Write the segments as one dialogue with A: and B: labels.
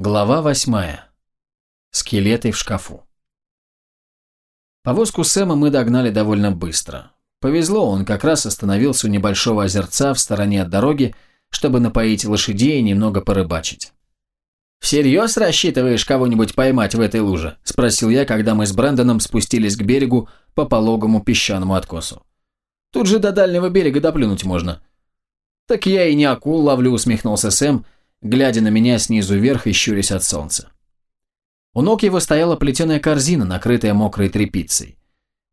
A: Глава восьмая. Скелеты в шкафу. Повозку Сэма мы догнали довольно быстро. Повезло, он как раз остановился у небольшого озерца в стороне от дороги, чтобы напоить лошадей и немного порыбачить. «Всерьез рассчитываешь кого-нибудь поймать в этой луже?» – спросил я, когда мы с Брэндоном спустились к берегу по пологому песчаному откосу. «Тут же до дальнего берега доплюнуть можно». «Так я и не акул ловлю», – усмехнулся Сэм – глядя на меня снизу вверх и щурясь от солнца. У ног его стояла плетеная корзина, накрытая мокрой тряпицей.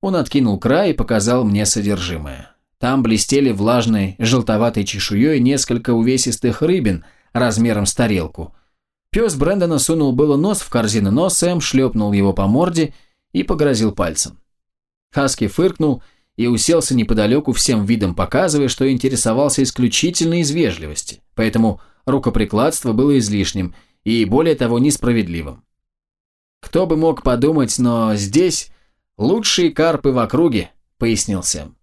A: Он откинул край и показал мне содержимое. Там блестели влажной, желтоватой чешуей несколько увесистых рыбин размером с тарелку. Пес Брэндона сунул было нос в корзину, но Сэм шлепнул его по морде и погрозил пальцем. Хаски фыркнул и уселся неподалеку всем видом, показывая, что интересовался исключительно из вежливости. Поэтому рукоприкладство было излишним и, более того, несправедливым. «Кто бы мог подумать, но здесь лучшие карпы в округе», — пояснил Сэм.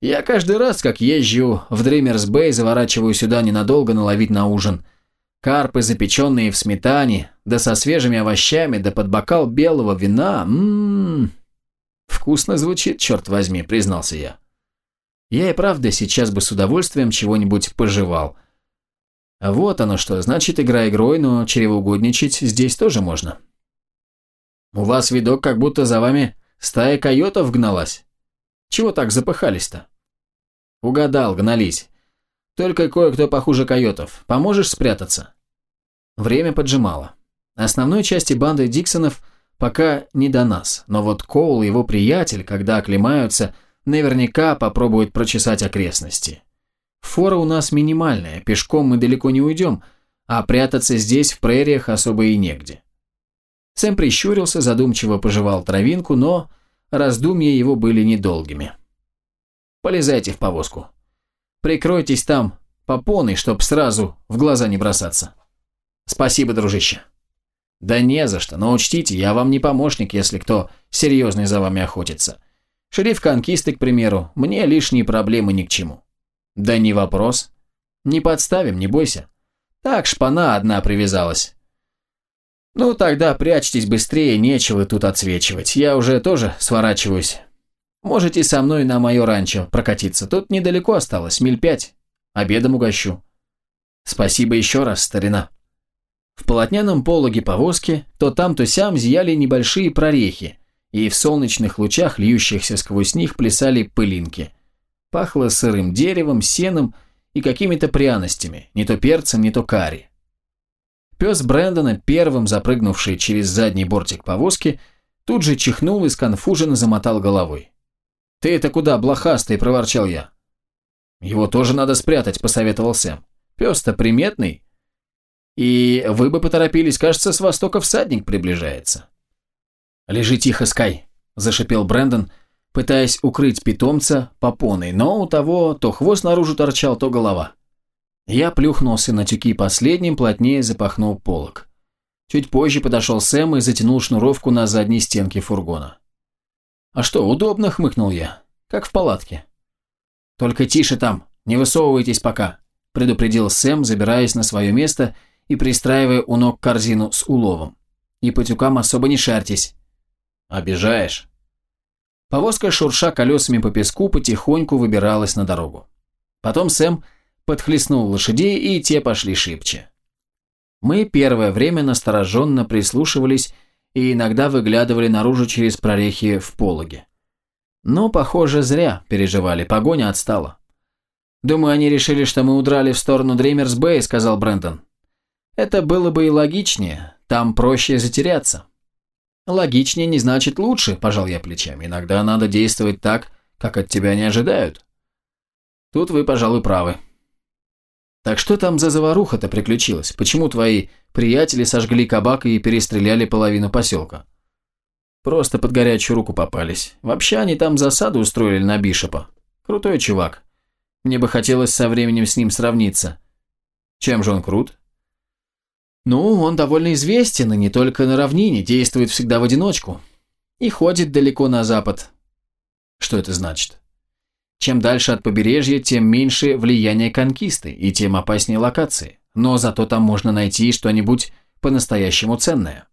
A: «Я каждый раз, как езжу в Дримерс Бэй, заворачиваю сюда ненадолго наловить на ужин. Карпы, запеченные в сметане, да со свежими овощами, да под бокал белого вина. Ммм, вкусно звучит, черт возьми», — признался я. Я и правда сейчас бы с удовольствием чего-нибудь пожевал — вот оно что, значит, игра игрой, но чревоугодничать здесь тоже можно. У вас видок, как будто за вами стая койотов гналась. Чего так запыхались-то? Угадал, гнались. Только кое-кто похуже койотов. Поможешь спрятаться? Время поджимало. Основной части банды Диксонов пока не до нас, но вот Коул и его приятель, когда оклемаются, наверняка попробуют прочесать окрестности. Фора у нас минимальная, пешком мы далеко не уйдем, а прятаться здесь, в прериях, особо и негде. Сэм прищурился, задумчиво пожевал травинку, но раздумья его были недолгими. «Полезайте в повозку. Прикройтесь там попоной, чтоб сразу в глаза не бросаться. Спасибо, дружище». «Да не за что, но учтите, я вам не помощник, если кто серьезный за вами охотится. Шериф Конкисты, к примеру, мне лишние проблемы ни к чему». Да не вопрос. Не подставим, не бойся. Так, шпана одна привязалась. Ну, тогда прячьтесь быстрее, нечего тут отсвечивать. Я уже тоже сворачиваюсь. Можете со мной на мое ранчо прокатиться. Тут недалеко осталось, миль пять. Обедом угощу. Спасибо еще раз, старина. В полотняном пологе повозки то там, то сям зияли небольшие прорехи, и в солнечных лучах, льющихся сквозь них, плясали пылинки. Пахло сырым деревом, сеном и какими-то пряностями, не то перцем, не то карри. Пес Брэндона, первым запрыгнувший через задний бортик повозки, тут же чихнул и сконфуженно замотал головой. «Ты это куда, блохастый?» – проворчал я. «Его тоже надо спрятать», – посоветовал Сэм. «Пес-то приметный». «И вы бы поторопились, кажется, с востока всадник приближается». «Лежи тихо, Скай», – зашипел Брэндон, – пытаясь укрыть питомца попоной, но у того то хвост наружу торчал, то голова. Я плюхнулся на тюки последним, плотнее запахнул полок. Чуть позже подошел Сэм и затянул шнуровку на задней стенке фургона. «А что, удобно?» – хмыкнул я. «Как в палатке». «Только тише там, не высовывайтесь пока», – предупредил Сэм, забираясь на свое место и пристраивая у ног корзину с уловом. «И по тюкам особо не шарьтесь». «Обижаешь?» Повозка, шурша колесами по песку, потихоньку выбиралась на дорогу. Потом Сэм подхлестнул лошадей, и те пошли шибче. Мы первое время настороженно прислушивались и иногда выглядывали наружу через прорехи в пологе. Но, похоже, зря переживали, погоня отстала. «Думаю, они решили, что мы удрали в сторону Дримерс-Бэй», — сказал Брэндон. «Это было бы и логичнее, там проще затеряться». Логичнее не значит лучше, пожал я плечами. Иногда надо действовать так, как от тебя не ожидают. Тут вы, пожалуй, правы. Так что там за заваруха-то приключилась? Почему твои приятели сожгли кабак и перестреляли половину поселка? Просто под горячую руку попались. Вообще они там засаду устроили на Бишопа. Крутой чувак. Мне бы хотелось со временем с ним сравниться. Чем же он крут? Ну, он довольно известен, и не только на равнине, действует всегда в одиночку. И ходит далеко на запад. Что это значит? Чем дальше от побережья, тем меньше влияние конкисты, и тем опаснее локации. Но зато там можно найти что-нибудь по-настоящему ценное.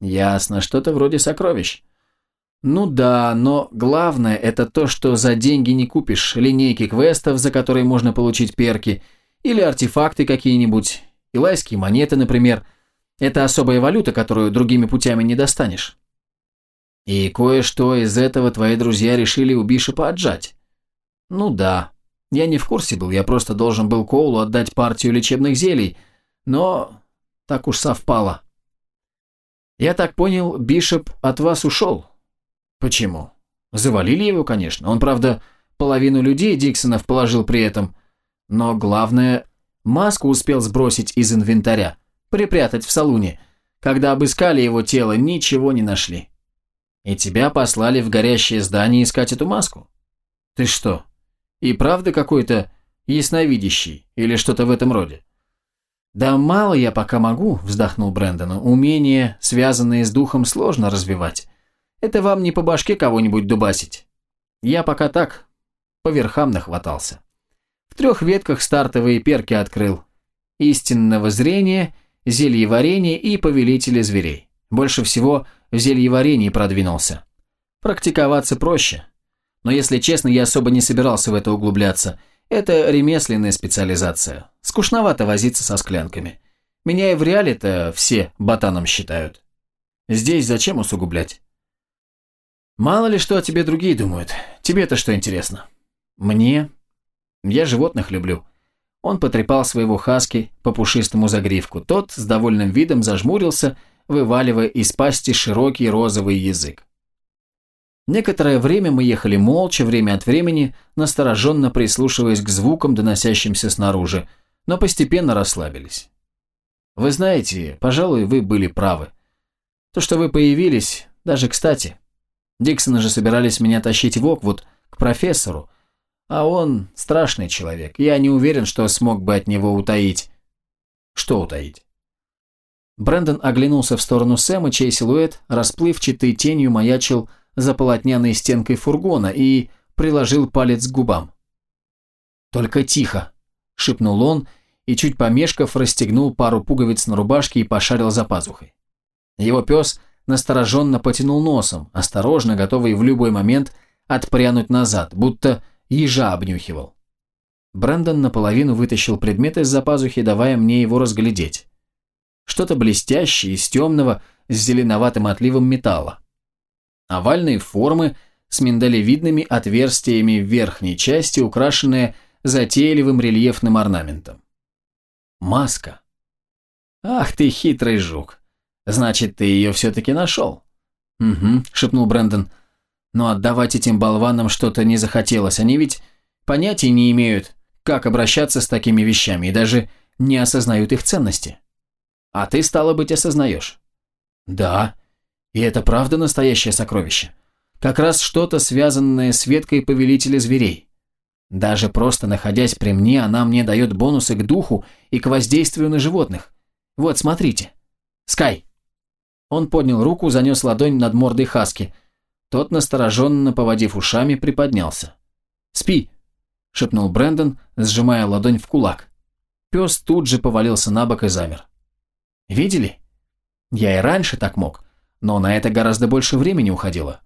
A: Ясно, что-то вроде сокровищ. Ну да, но главное это то, что за деньги не купишь линейки квестов, за которые можно получить перки, или артефакты какие-нибудь, илайские монеты, например. Это особая валюта, которую другими путями не достанешь. И кое-что из этого твои друзья решили у Бишопа отжать. Ну да, я не в курсе был, я просто должен был Коулу отдать партию лечебных зелий, но так уж совпало. Я так понял, Бишоп от вас ушел. Почему? Завалили его, конечно. Он, правда, половину людей Диксонов положил при этом. Но главное, маску успел сбросить из инвентаря, припрятать в салуне. Когда обыскали его тело, ничего не нашли. И тебя послали в горящее здание искать эту маску? Ты что, и правда какой-то ясновидящий или что-то в этом роде? «Да мало я пока могу», – вздохнул Брэндон. «Умения, связанные с духом, сложно развивать. Это вам не по башке кого-нибудь дубасить. Я пока так, по верхам нахватался. Трех ветках стартовые перки открыл. Истинного зрения, зельеварение и повелители зверей. Больше всего в зельеварении продвинулся. Практиковаться проще. Но если честно, я особо не собирался в это углубляться. Это ремесленная специализация. Скучновато возиться со склянками. Меня и в реале-то все ботаном считают. Здесь зачем усугублять? Мало ли что о тебе другие думают. Тебе-то что интересно? Мне? Я животных люблю. Он потрепал своего хаски по пушистому загривку. Тот с довольным видом зажмурился, вываливая из пасти широкий розовый язык. Некоторое время мы ехали молча, время от времени, настороженно прислушиваясь к звукам, доносящимся снаружи, но постепенно расслабились. Вы знаете, пожалуй, вы были правы. То, что вы появились, даже кстати. Диксоны же собирались меня тащить в Оквуд к профессору, а он страшный человек. Я не уверен, что смог бы от него утаить. Что утаить? Брэндон оглянулся в сторону Сэма, чей силуэт, расплывчатой тенью, маячил за полотняной стенкой фургона и приложил палец к губам. «Только тихо», – шепнул он и, чуть помешков, расстегнул пару пуговиц на рубашке и пошарил за пазухой. Его пес настороженно потянул носом, осторожно, готовый в любой момент отпрянуть назад, будто ежа обнюхивал. Брэндон наполовину вытащил предмет из-за пазухи, давая мне его разглядеть. Что-то блестящее из темного с зеленоватым отливом металла овальной формы с миндалевидными отверстиями в верхней части, украшенная затейливым рельефным орнаментом. Маска. Ах ты хитрый жук. Значит, ты ее все-таки нашел. Угу, шепнул Брэндон. Но отдавать этим болванам что-то не захотелось. Они ведь понятия не имеют, как обращаться с такими вещами и даже не осознают их ценности. А ты, стало быть, осознаешь. Да, и это правда настоящее сокровище? Как раз что-то, связанное с веткой повелителя зверей. Даже просто находясь при мне, она мне дает бонусы к духу и к воздействию на животных. Вот, смотрите. Скай. Он поднял руку, занес ладонь над мордой Хаски. Тот, настороженно поводив ушами, приподнялся. «Спи», — шепнул Брэндон, сжимая ладонь в кулак. Пес тут же повалился на бок и замер. «Видели? Я и раньше так мог но на это гораздо больше времени уходило.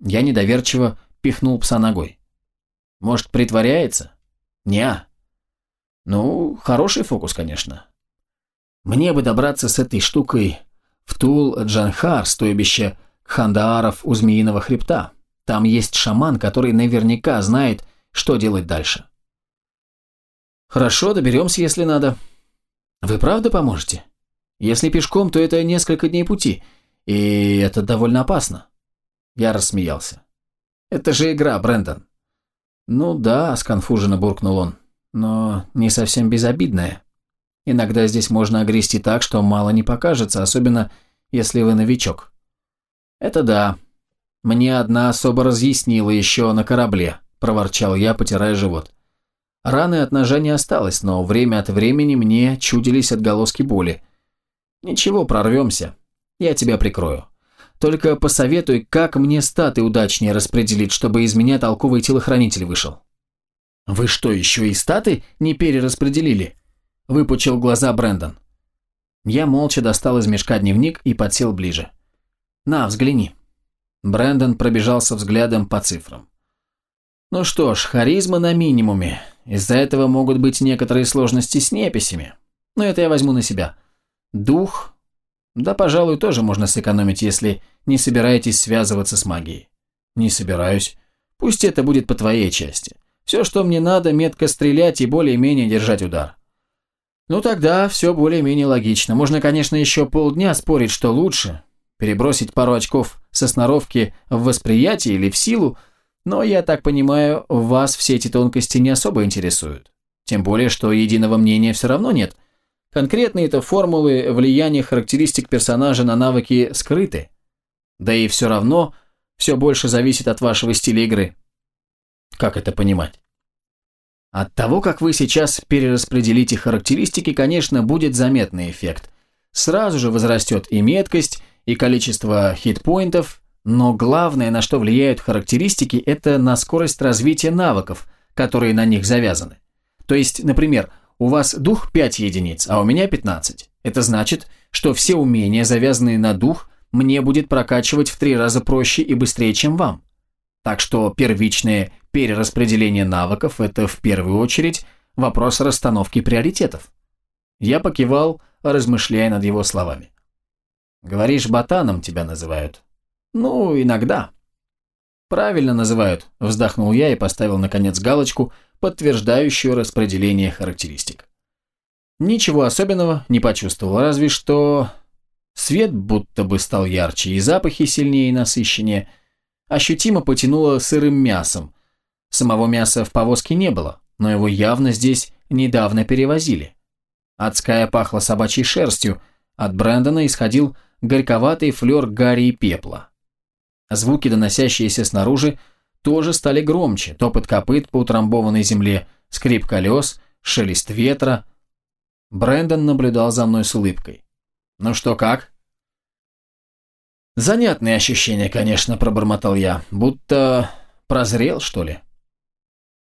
A: Я недоверчиво пихнул пса ногой. Может, притворяется? Неа. Ну, хороший фокус, конечно. Мне бы добраться с этой штукой в Тул-Джанхар, стойбище хандааров у Змеиного хребта. Там есть шаман, который наверняка знает, что делать дальше. Хорошо, доберемся, если надо. Вы правда поможете? Если пешком, то это несколько дней пути – и это довольно опасно. Я рассмеялся. Это же игра, Брэндон. Ну да, сконфуженно буркнул он, но не совсем безобидная. Иногда здесь можно огрести так, что мало не покажется, особенно если вы новичок. Это да. Мне одна особо разъяснила еще на корабле, проворчал я, потирая живот. Раны от ножа не осталось, но время от времени мне чудились отголоски боли. Ничего, прорвемся. Я тебя прикрою. Только посоветуй, как мне статы удачнее распределить, чтобы из меня толковый телохранитель вышел». «Вы что, еще и статы не перераспределили?» – выпучил глаза Брэндон. Я молча достал из мешка дневник и подсел ближе. «На, взгляни». Брэндон пробежался взглядом по цифрам. «Ну что ж, харизма на минимуме. Из-за этого могут быть некоторые сложности с неписями. Но это я возьму на себя. Дух? Да, пожалуй, тоже можно сэкономить, если не собираетесь связываться с магией. Не собираюсь. Пусть это будет по твоей части. Все, что мне надо, метко стрелять и более-менее держать удар. Ну тогда все более-менее логично. Можно, конечно, еще полдня спорить, что лучше. Перебросить пару очков со сноровки в восприятие или в силу, но, я так понимаю, вас все эти тонкости не особо интересуют. Тем более, что единого мнения все равно нет. Конкретные-то формулы влияния характеристик персонажа на навыки скрыты. Да и все равно все больше зависит от вашего стиля игры. Как это понимать? От того, как вы сейчас перераспределите характеристики, конечно, будет заметный эффект. Сразу же возрастет и меткость, и количество хитпоинтов, но главное, на что влияют характеристики, это на скорость развития навыков, которые на них завязаны. То есть, например, у вас дух 5 единиц, а у меня 15. Это значит, что все умения, завязанные на дух, мне будет прокачивать в три раза проще и быстрее, чем вам. Так что первичное перераспределение навыков – это в первую очередь вопрос расстановки приоритетов. Я покивал, размышляя над его словами. «Говоришь, ботаном тебя называют?» «Ну, иногда». «Правильно называют», – вздохнул я и поставил, наконец, галочку, подтверждающую распределение характеристик. Ничего особенного не почувствовал, разве что Свет будто бы стал ярче, и запахи сильнее и насыщеннее. Ощутимо потянуло сырым мясом. Самого мяса в повозке не было, но его явно здесь недавно перевозили. Адская пахла собачьей шерстью, от Брэндона исходил горьковатый флер гари и пепла. Звуки, доносящиеся снаружи, тоже стали громче, топот копыт по утрамбованной земле, скрип колес, шелест ветра. Брэндон наблюдал за мной с улыбкой. «Ну что, как?» «Занятные ощущения, конечно», – пробормотал я. «Будто прозрел, что ли?»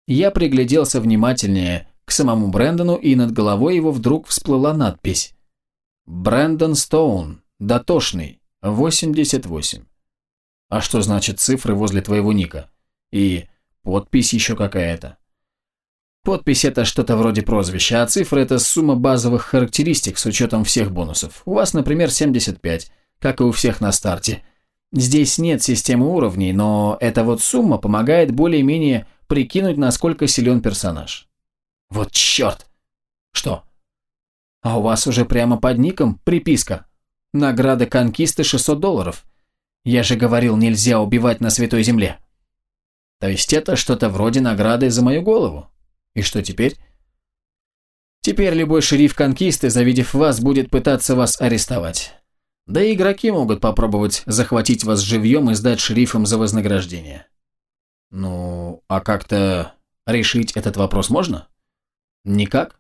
A: Я пригляделся внимательнее к самому Брэндону, и над головой его вдруг всплыла надпись. «Брэндон Стоун, дотошный, 88». А что значит цифры возле твоего ника? И подпись еще какая-то. Подпись – это что-то вроде прозвища, а цифры – это сумма базовых характеристик с учетом всех бонусов. У вас, например, 75, как и у всех на старте. Здесь нет системы уровней, но эта вот сумма помогает более-менее прикинуть, насколько силен персонаж. Вот черт! Что? А у вас уже прямо под ником приписка. Награда конкисты 600 долларов. Я же говорил, нельзя убивать на Святой Земле. То есть это что-то вроде награды за мою голову. И что теперь? Теперь любой шериф конкисты, завидев вас, будет пытаться вас арестовать. Да и игроки могут попробовать захватить вас живьем и сдать шерифам за вознаграждение. Ну, а как-то решить этот вопрос можно? Никак.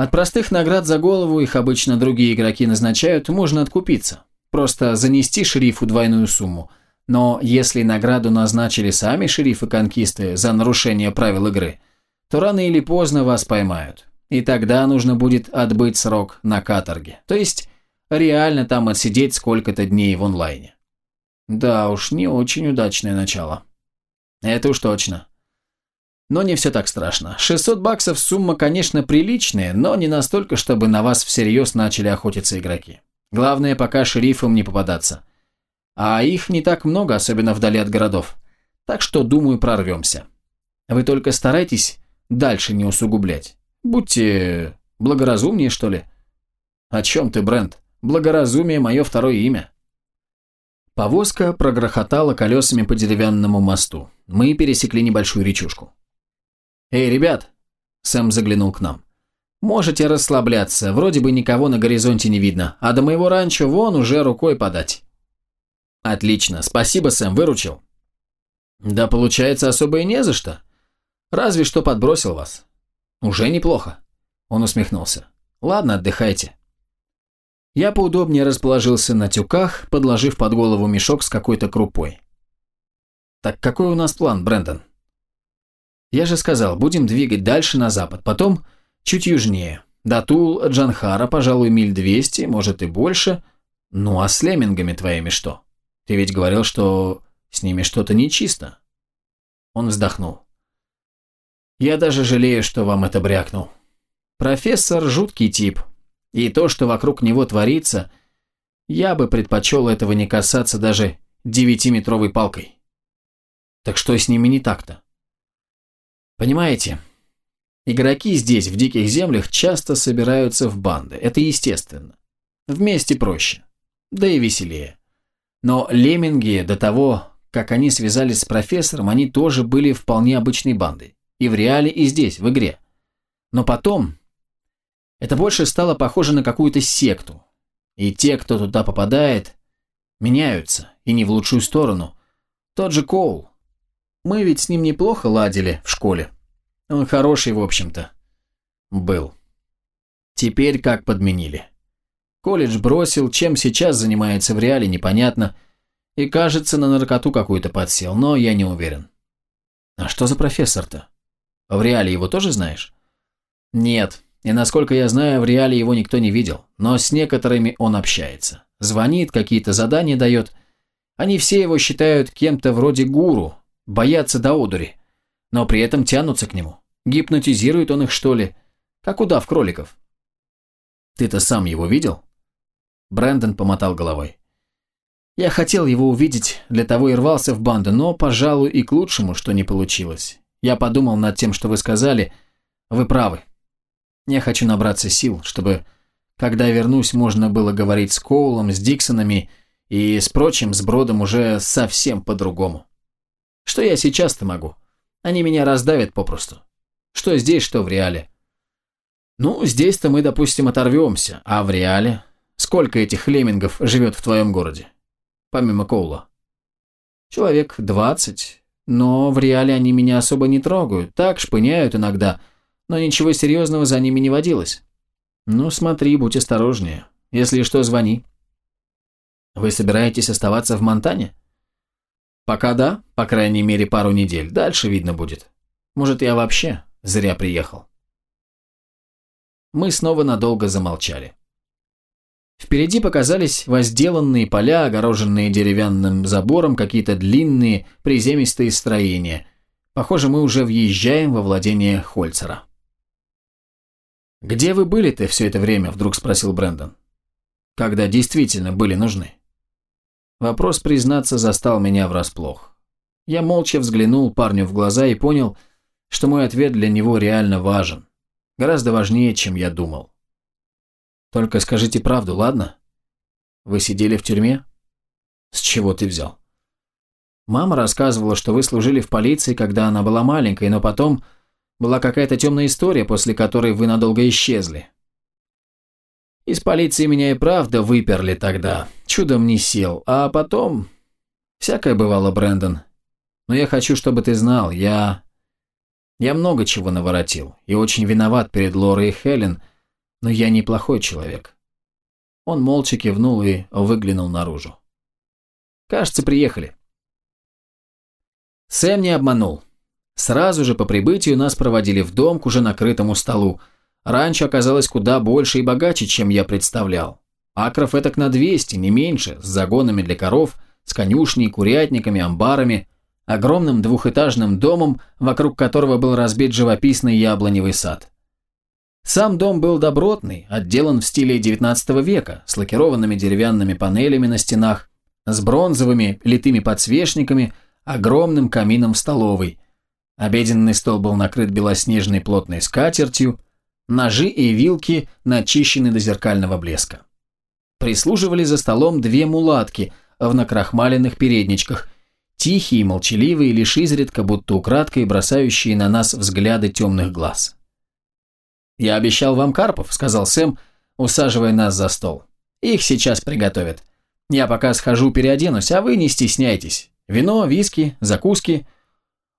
A: От простых наград за голову их обычно другие игроки назначают, можно откупиться. Просто занести шерифу двойную сумму. Но если награду назначили сами шерифы конкисты за нарушение правил игры – то рано или поздно вас поймают. И тогда нужно будет отбыть срок на каторге. То есть реально там отсидеть сколько-то дней в онлайне. Да уж, не очень удачное начало. Это уж точно. Но не все так страшно. 600 баксов сумма, конечно, приличная, но не настолько, чтобы на вас всерьез начали охотиться игроки. Главное, пока шерифам не попадаться. А их не так много, особенно вдали от городов. Так что, думаю, прорвемся. Вы только старайтесь дальше не усугублять. Будьте благоразумнее, что ли. О чем ты, Брент? Благоразумие – мое второе имя. Повозка прогрохотала колесами по деревянному мосту. Мы пересекли небольшую речушку. «Эй, ребят!» – Сэм заглянул к нам. «Можете расслабляться, вроде бы никого на горизонте не видно, а до моего ранчо вон уже рукой подать». «Отлично, спасибо, Сэм, выручил». «Да получается особо и не за что. Разве что подбросил вас. Уже неплохо. Он усмехнулся. Ладно, отдыхайте. Я поудобнее расположился на тюках, подложив под голову мешок с какой-то крупой. Так какой у нас план, Брэндон? Я же сказал, будем двигать дальше на запад, потом чуть южнее. До Тул-Джанхара, пожалуй, миль двести, может и больше. Ну а с леммингами твоими что? Ты ведь говорил, что с ними что-то нечисто. Он вздохнул. Я даже жалею, что вам это брякнул. Профессор – жуткий тип, и то, что вокруг него творится, я бы предпочел этого не касаться даже девятиметровой палкой. Так что с ними не так-то? Понимаете, игроки здесь, в диких землях, часто собираются в банды. Это естественно. Вместе проще. Да и веселее. Но лемминги до того, как они связались с профессором, они тоже были вполне обычной бандой. И в реале, и здесь, в игре. Но потом, это больше стало похоже на какую-то секту. И те, кто туда попадает, меняются, и не в лучшую сторону. Тот же Коул. Мы ведь с ним неплохо ладили в школе. Он хороший, в общем-то. Был. Теперь как подменили. Колледж бросил, чем сейчас занимается в реале, непонятно. И кажется, на наркоту какую-то подсел, но я не уверен. А что за профессор-то? В реале его тоже знаешь? Нет, и насколько я знаю, в реале его никто не видел, но с некоторыми он общается. Звонит, какие-то задания дает. Они все его считают кем-то вроде гуру, боятся до одури, но при этом тянутся к нему. Гипнотизирует он их, что ли? Как удав кроликов. Ты-то сам его видел? Брэндон помотал головой. Я хотел его увидеть, для того и рвался в банду, но, пожалуй, и к лучшему, что не получилось. Я подумал над тем, что вы сказали. Вы правы. Я хочу набраться сил, чтобы, когда вернусь, можно было говорить с Коулом, с Диксонами и с прочим, с Бродом уже совсем по-другому. Что я сейчас-то могу? Они меня раздавят попросту. Что здесь, что в реале. Ну, здесь-то мы, допустим, оторвемся, а в реале? Сколько этих леммингов живет в твоем городе? Помимо Коула. Человек двадцать, но в реале они меня особо не трогают, так шпыняют иногда, но ничего серьезного за ними не водилось. Ну, смотри, будь осторожнее. Если что, звони. Вы собираетесь оставаться в Монтане? Пока да, по крайней мере, пару недель. Дальше видно будет. Может, я вообще зря приехал. Мы снова надолго замолчали. Впереди показались возделанные поля, огороженные деревянным забором, какие-то длинные приземистые строения. Похоже, мы уже въезжаем во владение Хольцера. «Где вы были-то все это время?» – вдруг спросил Брэндон. «Когда действительно были нужны?» Вопрос, признаться, застал меня врасплох. Я молча взглянул парню в глаза и понял, что мой ответ для него реально важен. Гораздо важнее, чем я думал. «Только скажите правду, ладно? Вы сидели в тюрьме?» «С чего ты взял?» «Мама рассказывала, что вы служили в полиции, когда она была маленькой, но потом была какая-то темная история, после которой вы надолго исчезли. Из полиции меня и правда выперли тогда. Чудом не сел. А потом... Всякое бывало, Брэндон. Но я хочу, чтобы ты знал, я... Я много чего наворотил. И очень виноват перед Лорой и Хелен. Но я неплохой человек. Он молча кивнул и выглянул наружу. Кажется, приехали. Сэм не обманул. Сразу же по прибытию нас проводили в дом к уже накрытому столу. Раньше оказалось куда больше и богаче, чем я представлял. Акров этак на 200, не меньше, с загонами для коров, с конюшней, курятниками, амбарами, огромным двухэтажным домом, вокруг которого был разбит живописный яблоневый сад. Сам дом был добротный, отделан в стиле XIX века, с лакированными деревянными панелями на стенах, с бронзовыми литыми подсвечниками, огромным камином в столовой – Обеденный стол был накрыт белоснежной плотной скатертью, ножи и вилки начищены до зеркального блеска. Прислуживали за столом две мулатки в накрахмаленных передничках, тихие, молчаливые, лишь изредка, будто украдкой бросающие на нас взгляды темных глаз. «Я обещал вам карпов», — сказал Сэм, усаживая нас за стол. «Их сейчас приготовят. Я пока схожу переоденусь, а вы не стесняйтесь. Вино, виски, закуски —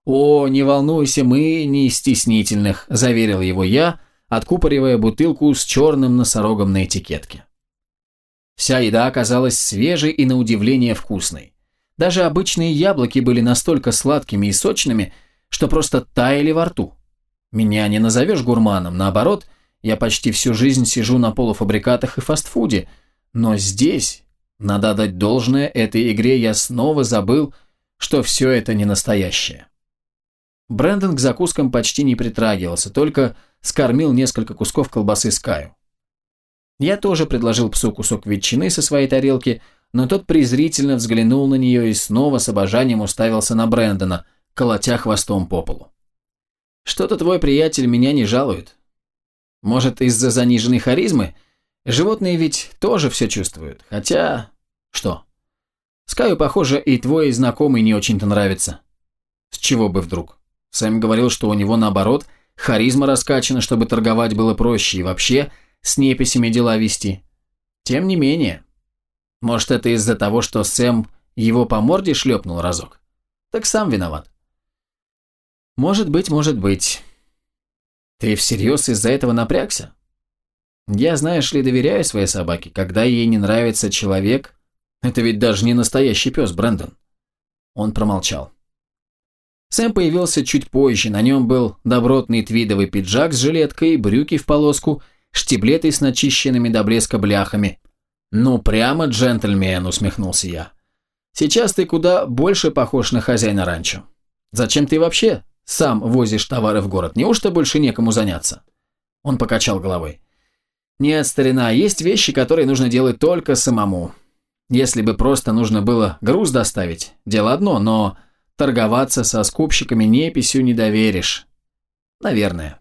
A: «О, не волнуйся, мы не стеснительных», – заверил его я, откупоривая бутылку с черным носорогом на этикетке. Вся еда оказалась свежей и на удивление вкусной. Даже обычные яблоки были настолько сладкими и сочными, что просто таяли во рту. Меня не назовешь гурманом, наоборот, Я почти всю жизнь сижу на полуфабрикатах и фастфуде, но здесь, надо дать должное этой игре, я снова забыл, что все это не настоящее. Брэндон к закускам почти не притрагивался, только скормил несколько кусков колбасы Скаю. Я тоже предложил псу кусок ветчины со своей тарелки, но тот презрительно взглянул на нее и снова с обожанием уставился на Брэндона, колотя хвостом по полу. «Что-то твой приятель меня не жалует. Может, из-за заниженной харизмы? Животные ведь тоже все чувствуют, хотя... Что? Скаю, похоже, и твой знакомый не очень-то нравится. С чего бы вдруг? Сэм говорил, что у него наоборот, харизма раскачана, чтобы торговать было проще и вообще с неписями дела вести. Тем не менее. Может, это из-за того, что Сэм его по морде шлепнул разок? Так сам виноват. Может быть, может быть. Ты всерьез из-за этого напрягся? Я, знаешь ли, доверяю своей собаке. Когда ей не нравится человек... Это ведь даже не настоящий пес, Брэндон. Он промолчал. Сэм появился чуть позже. На нем был добротный твидовый пиджак с жилеткой, брюки в полоску, штиблеты с начищенными до блеска бляхами. «Ну, прямо джентльмен», — усмехнулся я. «Сейчас ты куда больше похож на хозяина ранчо. Зачем ты вообще сам возишь товары в город? Неужто больше некому заняться?» Он покачал головой. «Нет, старина, есть вещи, которые нужно делать только самому. Если бы просто нужно было груз доставить, дело одно, но торговаться со скупщиками неписью не доверишь. Наверное.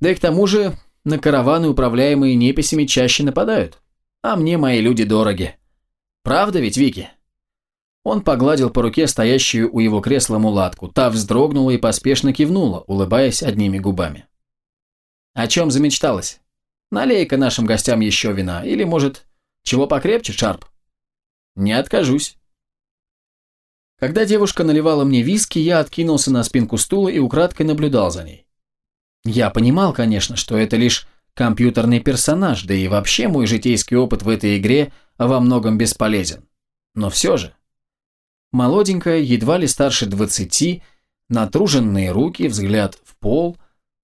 A: Да и к тому же на караваны, управляемые неписями, чаще нападают. А мне мои люди дороги. Правда ведь, Вики?» Он погладил по руке стоящую у его кресла мулатку. Та вздрогнула и поспешно кивнула, улыбаясь одними губами. «О чем замечталась? Налей-ка нашим гостям еще вина. Или, может, чего покрепче, Шарп?» «Не откажусь». Когда девушка наливала мне виски, я откинулся на спинку стула и украдкой наблюдал за ней. Я понимал, конечно, что это лишь компьютерный персонаж, да и вообще мой житейский опыт в этой игре во многом бесполезен. Но все же. Молоденькая, едва ли старше двадцати, натруженные руки, взгляд в пол,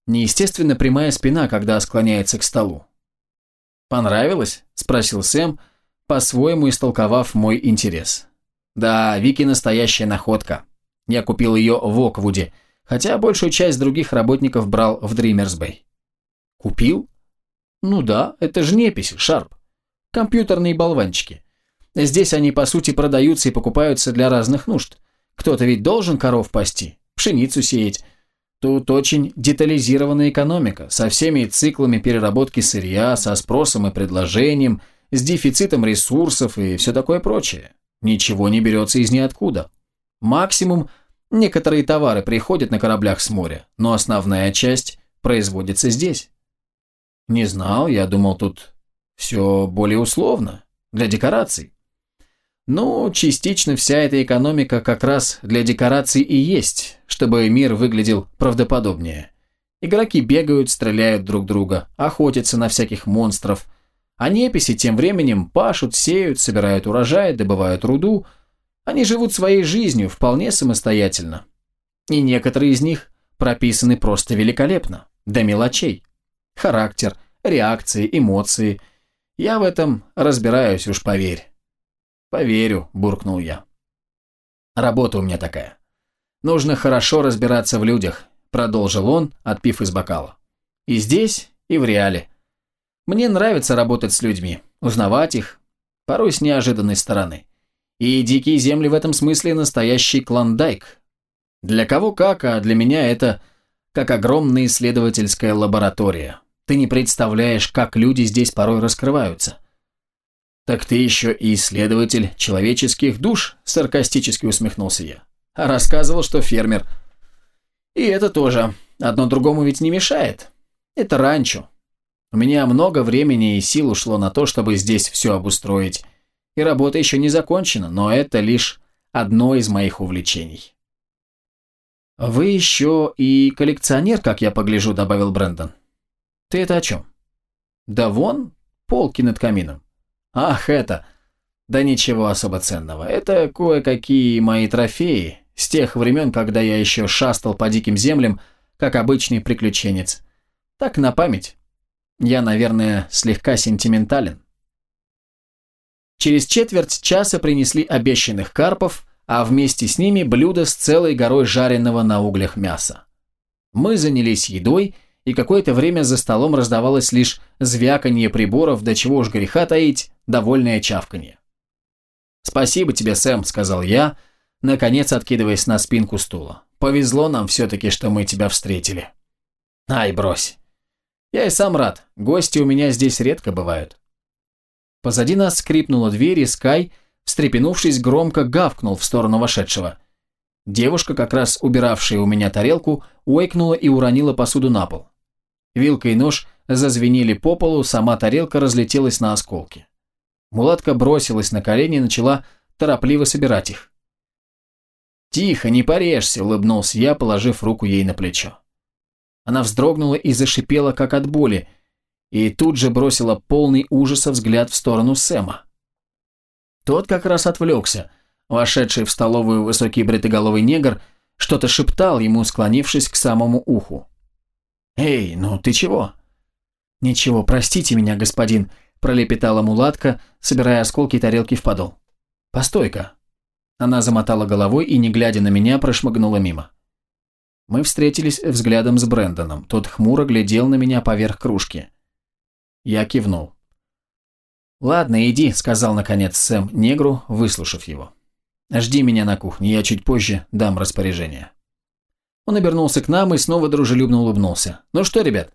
A: неестественно прямая спина, когда склоняется к столу. «Понравилось?» – спросил Сэм, по-своему истолковав мой интерес. «Да, Вики настоящая находка. Я купил ее в Оквуде, хотя большую часть других работников брал в Дримерсбей». «Купил?» Ну да, это же непись, Шарп. Компьютерные болванчики. Здесь они, по сути, продаются и покупаются для разных нужд. Кто-то ведь должен коров пасти, пшеницу сеять. Тут очень детализированная экономика, со всеми циклами переработки сырья, со спросом и предложением, с дефицитом ресурсов и все такое прочее. Ничего не берется из ниоткуда. Максимум некоторые товары приходят на кораблях с моря, но основная часть производится здесь. Не знал, я думал, тут все более условно, для декораций. Ну, частично вся эта экономика как раз для декораций и есть, чтобы мир выглядел правдоподобнее. Игроки бегают, стреляют друг друга, охотятся на всяких монстров, а неписи тем временем пашут, сеют, собирают урожай, добывают руду. Они живут своей жизнью вполне самостоятельно. И некоторые из них прописаны просто великолепно, до мелочей характер, реакции, эмоции. Я в этом разбираюсь, уж поверь. Поверю, буркнул я. Работа у меня такая. Нужно хорошо разбираться в людях, продолжил он, отпив из бокала. И здесь, и в реале. Мне нравится работать с людьми, узнавать их, порой с неожиданной стороны. И дикие земли в этом смысле настоящий клондайк. Для кого как, а для меня это как огромная исследовательская лаборатория. Ты не представляешь, как люди здесь порой раскрываются. Так ты еще и исследователь человеческих душ, саркастически усмехнулся я. А рассказывал, что фермер. И это тоже. Одно другому ведь не мешает. Это ранчо. У меня много времени и сил ушло на то, чтобы здесь все обустроить. И работа еще не закончена, но это лишь одно из моих увлечений. «Вы еще и коллекционер, как я погляжу», — добавил Брэндон. «Ты это о чем?» «Да вон, полки над камином». «Ах, это...» «Да ничего особо ценного. Это кое-какие мои трофеи с тех времен, когда я еще шастал по диким землям, как обычный приключенец. Так на память. Я, наверное, слегка сентиментален. Через четверть часа принесли обещанных карпов, а вместе с ними блюдо с целой горой жареного на углях мяса. Мы занялись едой, и какое-то время за столом раздавалось лишь звяканье приборов, до чего уж греха таить, довольное чавканье. «Спасибо тебе, Сэм», — сказал я, наконец откидываясь на спинку стула. «Повезло нам все-таки, что мы тебя встретили». «Ай, брось. Я и сам рад, гости у меня здесь редко бывают». Позади нас скрипнула дверь, и Скай, встрепенувшись, громко гавкнул в сторону вошедшего. Девушка, как раз убиравшая у меня тарелку, уэкнула и уронила посуду на пол. Вилка и нож зазвенели по полу, сама тарелка разлетелась на осколки. Мулатка бросилась на колени и начала торопливо собирать их. «Тихо, не порежься», — улыбнулся я, положив руку ей на плечо. Она вздрогнула и зашипела, как от боли, и тут же бросила полный ужаса взгляд в сторону Сэма. Тот как раз отвлекся. Вошедший в столовую высокий бритоголовый негр что-то шептал ему, склонившись к самому уху. «Эй, ну ты чего?» «Ничего, простите меня, господин», – пролепетала мулатка, собирая осколки тарелки в подол. «Постой-ка». Она замотала головой и, не глядя на меня, прошмыгнула мимо. Мы встретились взглядом с Брэндоном. Тот хмуро глядел на меня поверх кружки. Я кивнул. «Ладно, иди», — сказал наконец Сэм негру, выслушав его. «Жди меня на кухне, я чуть позже дам распоряжение». Он обернулся к нам и снова дружелюбно улыбнулся. «Ну что, ребят,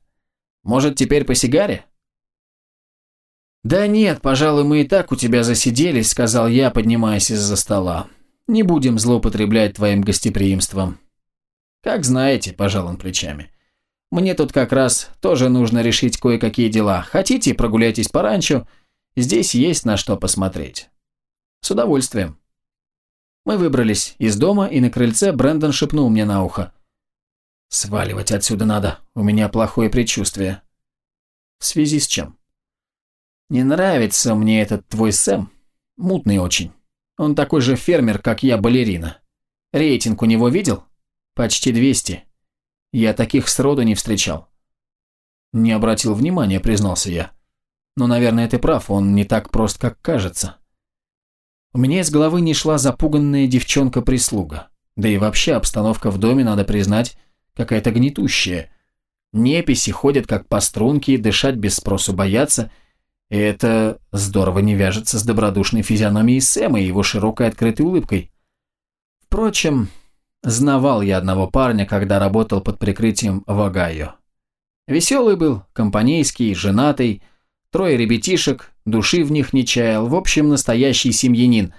A: может, теперь по сигаре?» «Да нет, пожалуй, мы и так у тебя засиделись», — сказал я, поднимаясь из-за стола. «Не будем злоупотреблять твоим гостеприимством». «Как знаете», – пожал он плечами. «Мне тут как раз тоже нужно решить кое-какие дела. Хотите, прогуляйтесь по ранчо? Здесь есть на что посмотреть». «С удовольствием». Мы выбрались из дома, и на крыльце Брэндон шепнул мне на ухо. «Сваливать отсюда надо, у меня плохое предчувствие». «В связи с чем?» «Не нравится мне этот твой Сэм. Мутный очень. Он такой же фермер, как я, балерина. Рейтинг у него видел?» Почти 200. Я таких сроду не встречал. Не обратил внимания, признался я. Но, наверное, ты прав, он не так прост, как кажется. У меня из головы не шла запуганная девчонка-прислуга. Да и вообще обстановка в доме, надо признать, какая-то гнетущая. Неписи ходят как по струнке, дышать без спросу боятся. И это здорово не вяжется с добродушной физиономией Сэма и его широкой открытой улыбкой. Впрочем, Знавал я одного парня, когда работал под прикрытием в Огайо. Веселый был, компанейский, женатый, трое ребятишек, души в них не чаял, в общем, настоящий семьянин.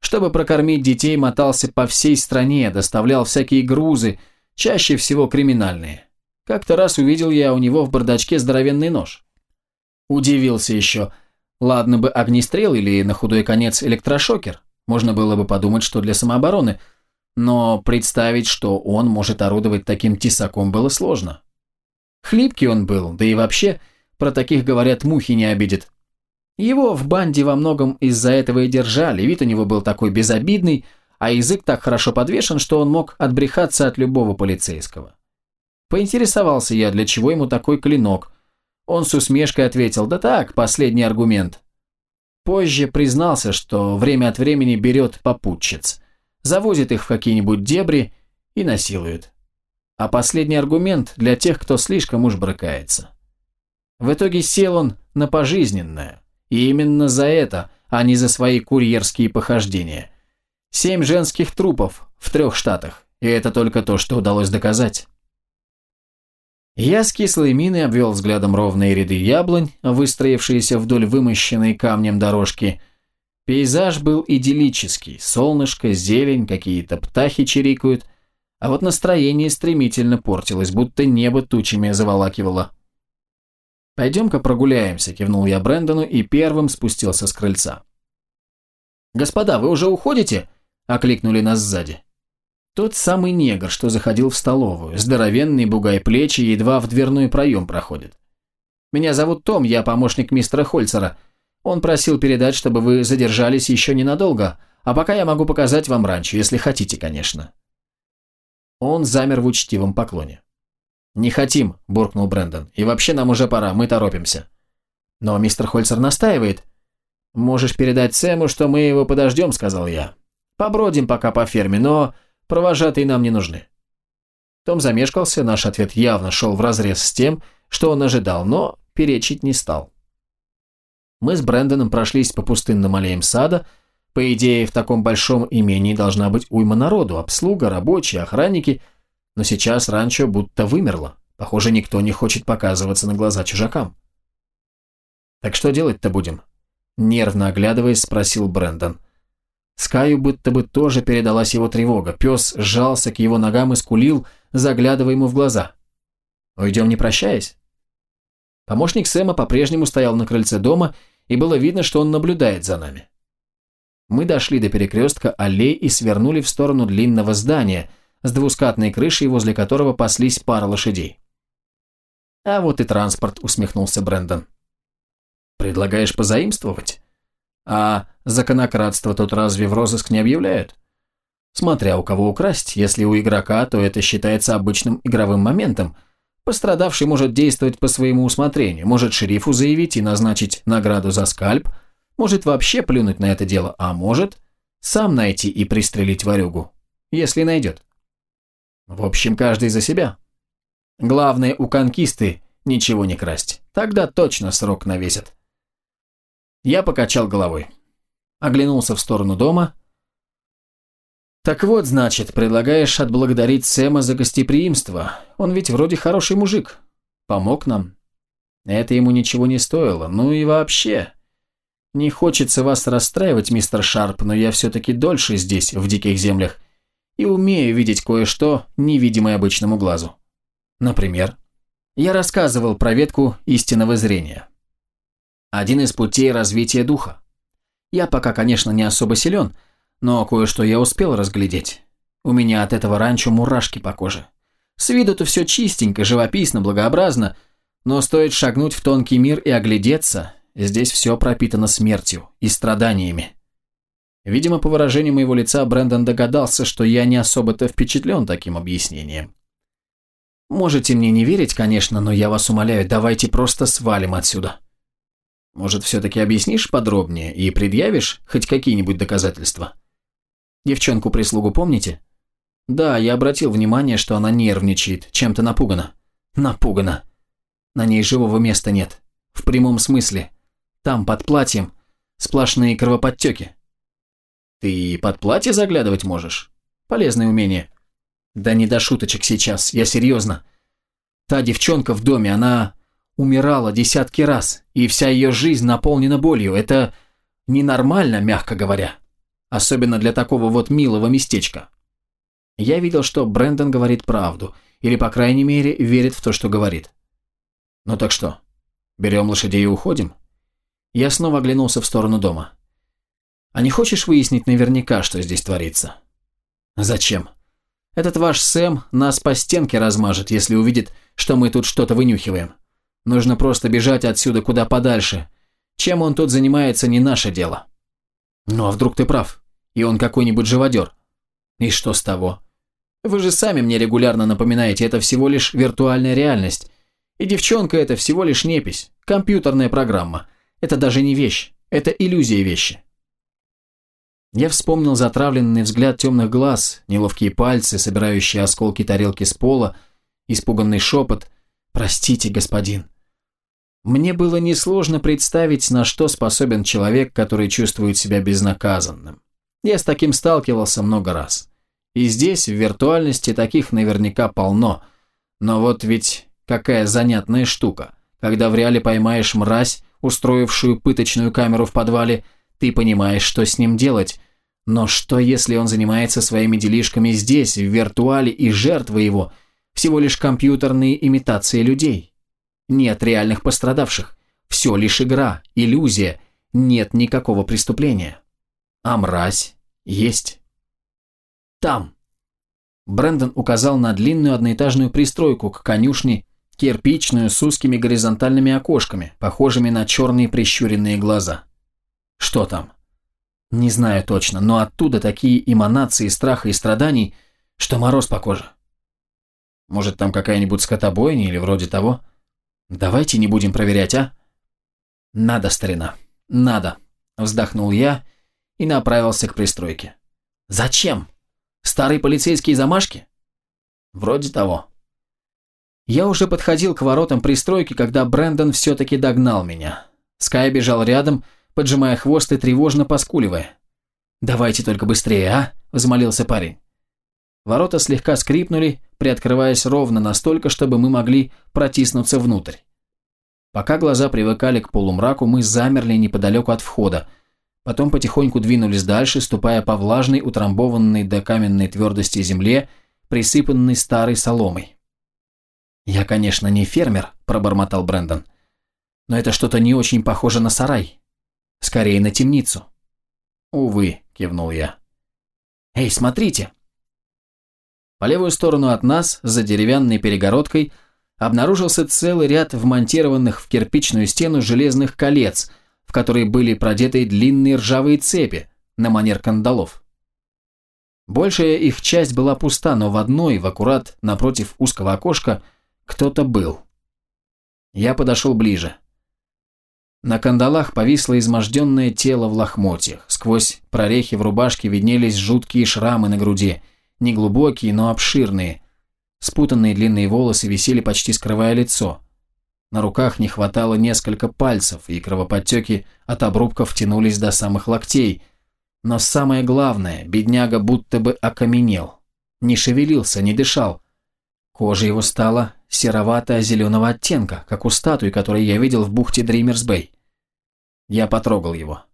A: Чтобы прокормить детей, мотался по всей стране, доставлял всякие грузы, чаще всего криминальные. Как-то раз увидел я у него в бардачке здоровенный нож. Удивился еще. Ладно бы огнестрел или, на худой конец, электрошокер. Можно было бы подумать, что для самообороны – но представить, что он может орудовать таким тесаком, было сложно. Хлипкий он был, да и вообще, про таких говорят, мухи не обидит. Его в банде во многом из-за этого и держали, вид у него был такой безобидный, а язык так хорошо подвешен, что он мог отбрехаться от любого полицейского. Поинтересовался я, для чего ему такой клинок. Он с усмешкой ответил, да так, последний аргумент. Позже признался, что время от времени берет попутчиц – завозит их в какие-нибудь дебри и насилует. А последний аргумент для тех, кто слишком уж брыкается. В итоге сел он на пожизненное, и именно за это, а не за свои курьерские похождения. Семь женских трупов в трех штатах, и это только то, что удалось доказать. Я с кислой миной обвел взглядом ровные ряды яблонь, выстроившиеся вдоль вымощенной камнем дорожки, Пейзаж был идиллический, солнышко, зелень, какие-то птахи чирикают, а вот настроение стремительно портилось, будто небо тучами заволакивало. «Пойдем-ка прогуляемся», – кивнул я Брэндону и первым спустился с крыльца. «Господа, вы уже уходите?» – окликнули нас сзади. Тот самый негр, что заходил в столовую, здоровенный бугай плечи, едва в дверной проем проходит. «Меня зовут Том, я помощник мистера Хольцера», он просил передать, чтобы вы задержались еще ненадолго, а пока я могу показать вам ранчо, если хотите, конечно». Он замер в учтивом поклоне. «Не хотим», – буркнул Брэндон. «И вообще нам уже пора, мы торопимся». «Но мистер Хольцер настаивает». «Можешь передать Сэму, что мы его подождем», – сказал я. «Побродим пока по ферме, но провожатые нам не нужны». Том замешкался, наш ответ явно шел вразрез с тем, что он ожидал, но перечить не стал. Мы с Брэндоном прошлись по пустынным аллеям сада. По идее, в таком большом имении должна быть уйма народу, обслуга, рабочие, охранники. Но сейчас ранчо будто вымерло. Похоже, никто не хочет показываться на глаза чужакам. «Так что делать-то будем?» Нервно оглядываясь, спросил Брэндон. Скаю будто бы тоже передалась его тревога. Пес сжался к его ногам и скулил, заглядывая ему в глаза. «Уйдем не прощаясь?» Помощник Сэма по-прежнему стоял на крыльце дома, и было видно, что он наблюдает за нами. Мы дошли до перекрестка аллей и свернули в сторону длинного здания с двускатной крышей, возле которого паслись пара лошадей. «А вот и транспорт», — усмехнулся Брэндон. «Предлагаешь позаимствовать? А законократство тут разве в розыск не объявляют? Смотря у кого украсть, если у игрока, то это считается обычным игровым моментом — Пострадавший может действовать по своему усмотрению, может шерифу заявить и назначить награду за скальп, может вообще плюнуть на это дело, а может сам найти и пристрелить варюгу, если найдет. В общем, каждый за себя. Главное, у конкисты ничего не красть, тогда точно срок навесят. Я покачал головой. Оглянулся в сторону дома – «Так вот, значит, предлагаешь отблагодарить Сэма за гостеприимство. Он ведь вроде хороший мужик. Помог нам. Это ему ничего не стоило. Ну и вообще. Не хочется вас расстраивать, мистер Шарп, но я все-таки дольше здесь, в диких землях, и умею видеть кое-что, невидимое обычному глазу. Например, я рассказывал про ветку истинного зрения. Один из путей развития духа. Я пока, конечно, не особо силен, но кое-что я успел разглядеть. У меня от этого ранчо мурашки по коже. С виду-то все чистенько, живописно, благообразно, но стоит шагнуть в тонкий мир и оглядеться, здесь все пропитано смертью и страданиями. Видимо, по выражению моего лица Брэндон догадался, что я не особо-то впечатлен таким объяснением. Можете мне не верить, конечно, но я вас умоляю, давайте просто свалим отсюда. Может, все-таки объяснишь подробнее и предъявишь хоть какие-нибудь доказательства? Девчонку-прислугу помните? Да, я обратил внимание, что она нервничает, чем-то напугана. Напугана. На ней живого места нет. В прямом смысле. Там, под платьем, сплошные кровоподтеки. Ты под платье заглядывать можешь? Полезное умение. Да не до шуточек сейчас, я серьезно. Та девчонка в доме, она умирала десятки раз, и вся ее жизнь наполнена болью. Это ненормально, мягко говоря. Особенно для такого вот милого местечка. Я видел, что Брэндон говорит правду, или, по крайней мере, верит в то, что говорит. Ну так что, берем лошадей и уходим? Я снова оглянулся в сторону дома. А не хочешь выяснить наверняка, что здесь творится? Зачем? Этот ваш Сэм нас по стенке размажет, если увидит, что мы тут что-то вынюхиваем. Нужно просто бежать отсюда куда подальше. Чем он тут занимается, не наше дело. Ну а вдруг ты прав, и он какой-нибудь живодер? И что с того? Вы же сами мне регулярно напоминаете, это всего лишь виртуальная реальность. И девчонка это всего лишь непись, компьютерная программа. Это даже не вещь, это иллюзия вещи. Я вспомнил затравленный взгляд темных глаз, неловкие пальцы, собирающие осколки тарелки с пола, испуганный шепот «Простите, господин». Мне было несложно представить, на что способен человек, который чувствует себя безнаказанным. Я с таким сталкивался много раз. И здесь, в виртуальности, таких наверняка полно. Но вот ведь какая занятная штука. Когда в реале поймаешь мразь, устроившую пыточную камеру в подвале, ты понимаешь, что с ним делать. Но что, если он занимается своими делишками здесь, в виртуале, и жертвы его – всего лишь компьютерные имитации людей? Нет реальных пострадавших. Все лишь игра, иллюзия. Нет никакого преступления. А мразь есть. Там. Брэндон указал на длинную одноэтажную пристройку к конюшне, кирпичную с узкими горизонтальными окошками, похожими на черные прищуренные глаза. Что там? Не знаю точно, но оттуда такие эманации страха и страданий, что мороз по коже. Может, там какая-нибудь скотобойня или вроде того? Давайте не будем проверять, а? Надо, старина, надо, вздохнул я и направился к пристройке. Зачем? Старые полицейские замашки? Вроде того. Я уже подходил к воротам пристройки, когда Брэндон все-таки догнал меня. Скай бежал рядом, поджимая хвост и тревожно поскуливая. «Давайте только быстрее, а?» – взмолился парень. Ворота слегка скрипнули, приоткрываясь ровно настолько, чтобы мы могли протиснуться внутрь. Пока глаза привыкали к полумраку, мы замерли неподалеку от входа, потом потихоньку двинулись дальше, ступая по влажной, утрамбованной до каменной твердости земле, присыпанной старой соломой. «Я, конечно, не фермер», – пробормотал Брэндон, – «но это что-то не очень похоже на сарай. Скорее, на темницу». «Увы», – кивнул я. «Эй, смотрите!» По левую сторону от нас, за деревянной перегородкой, обнаружился целый ряд вмонтированных в кирпичную стену железных колец, в которые были продеты длинные ржавые цепи на манер кандалов. Большая их часть была пуста, но в одной, в аккурат напротив узкого окошка, кто-то был. Я подошел ближе. На кандалах повисло изможденное тело в лохмотьях. Сквозь прорехи в рубашке виднелись жуткие шрамы на груди – неглубокие, но обширные. Спутанные длинные волосы висели почти скрывая лицо. На руках не хватало несколько пальцев, и кровоподтеки от обрубков тянулись до самых локтей. Но самое главное, бедняга будто бы окаменел. Не шевелился, не дышал. Кожа его стала серовато-зеленого оттенка, как у статуи, которую я видел в бухте Дримерс-Бэй. Я потрогал его.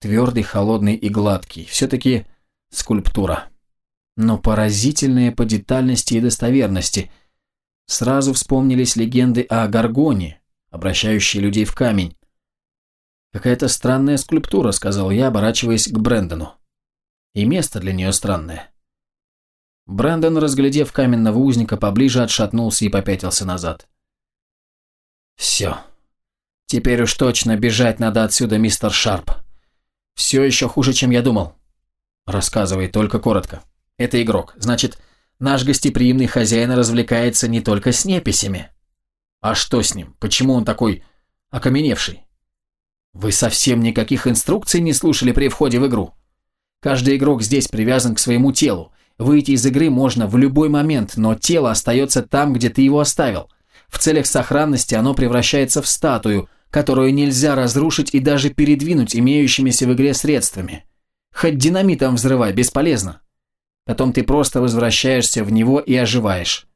A: Твердый, холодный и гладкий. Все-таки скульптура но поразительные по детальности и достоверности. Сразу вспомнились легенды о Гаргоне, обращающей людей в камень. «Какая-то странная скульптура», — сказал я, оборачиваясь к Брэндону. «И место для нее странное». Брэндон, разглядев каменного узника поближе, отшатнулся и попятился назад. «Все. Теперь уж точно бежать надо отсюда, мистер Шарп. Все еще хуже, чем я думал. Рассказывай, только коротко». Это игрок. Значит, наш гостеприимный хозяин развлекается не только с неписями. А что с ним? Почему он такой окаменевший? Вы совсем никаких инструкций не слушали при входе в игру. Каждый игрок здесь привязан к своему телу. Выйти из игры можно в любой момент, но тело остается там, где ты его оставил. В целях сохранности оно превращается в статую, которую нельзя разрушить и даже передвинуть имеющимися в игре средствами. Хоть динамитом взрывай, бесполезно. Потом ты просто возвращаешься в него и оживаешь.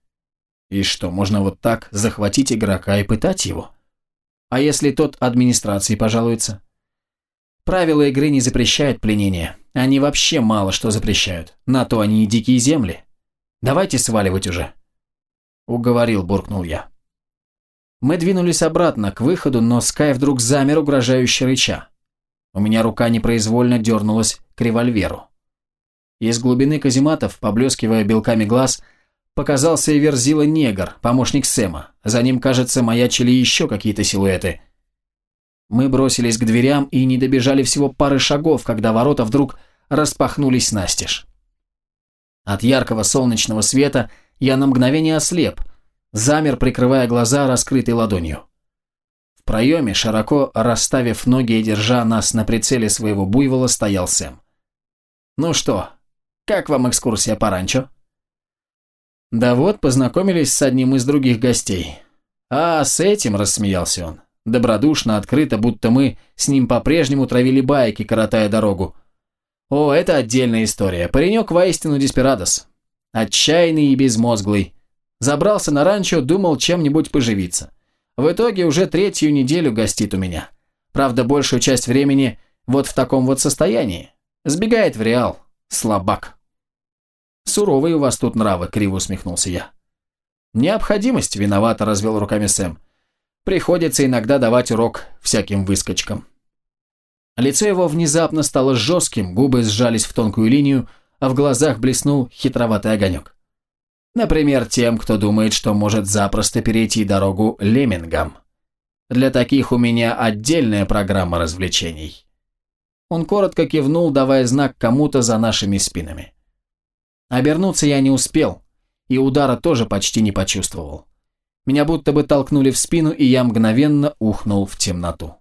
A: И что, можно вот так захватить игрока и пытать его? А если тот администрации пожалуется? Правила игры не запрещают пленение. Они вообще мало что запрещают. На то они и дикие земли. Давайте сваливать уже. Уговорил, буркнул я. Мы двинулись обратно к выходу, но Скай вдруг замер, угрожающе рыча. У меня рука непроизвольно дернулась к револьверу. Из глубины казематов, поблескивая белками глаз, показался и верзила негр, помощник Сэма. За ним, кажется, маячили еще какие-то силуэты. Мы бросились к дверям и не добежали всего пары шагов, когда ворота вдруг распахнулись настежь. От яркого солнечного света я на мгновение ослеп, замер, прикрывая глаза раскрытой ладонью. В проеме, широко расставив ноги и держа нас на прицеле своего буйвола, стоял Сэм. «Ну что, как вам экскурсия по ранчо?» «Да вот, познакомились с одним из других гостей». «А, с этим», – рассмеялся он. Добродушно, открыто, будто мы с ним по-прежнему травили байки, коротая дорогу. О, это отдельная история. Паренек воистину деспирадос. Отчаянный и безмозглый. Забрался на ранчо, думал чем-нибудь поживиться. В итоге уже третью неделю гостит у меня. Правда, большую часть времени вот в таком вот состоянии. Сбегает в Реал. Слабак. Суровые у вас тут нравы, криво усмехнулся я. Необходимость, виновато развел руками Сэм. Приходится иногда давать урок всяким выскочкам. Лицо его внезапно стало жестким, губы сжались в тонкую линию, а в глазах блеснул хитроватый огонек. Например, тем, кто думает, что может запросто перейти дорогу леммингам. Для таких у меня отдельная программа развлечений. Он коротко кивнул, давая знак кому-то за нашими спинами. Обернуться я не успел. и удара тоже почти не почувствовал. Меня будто бы толкнули в спину, и я мгновенно ухнул в темноту.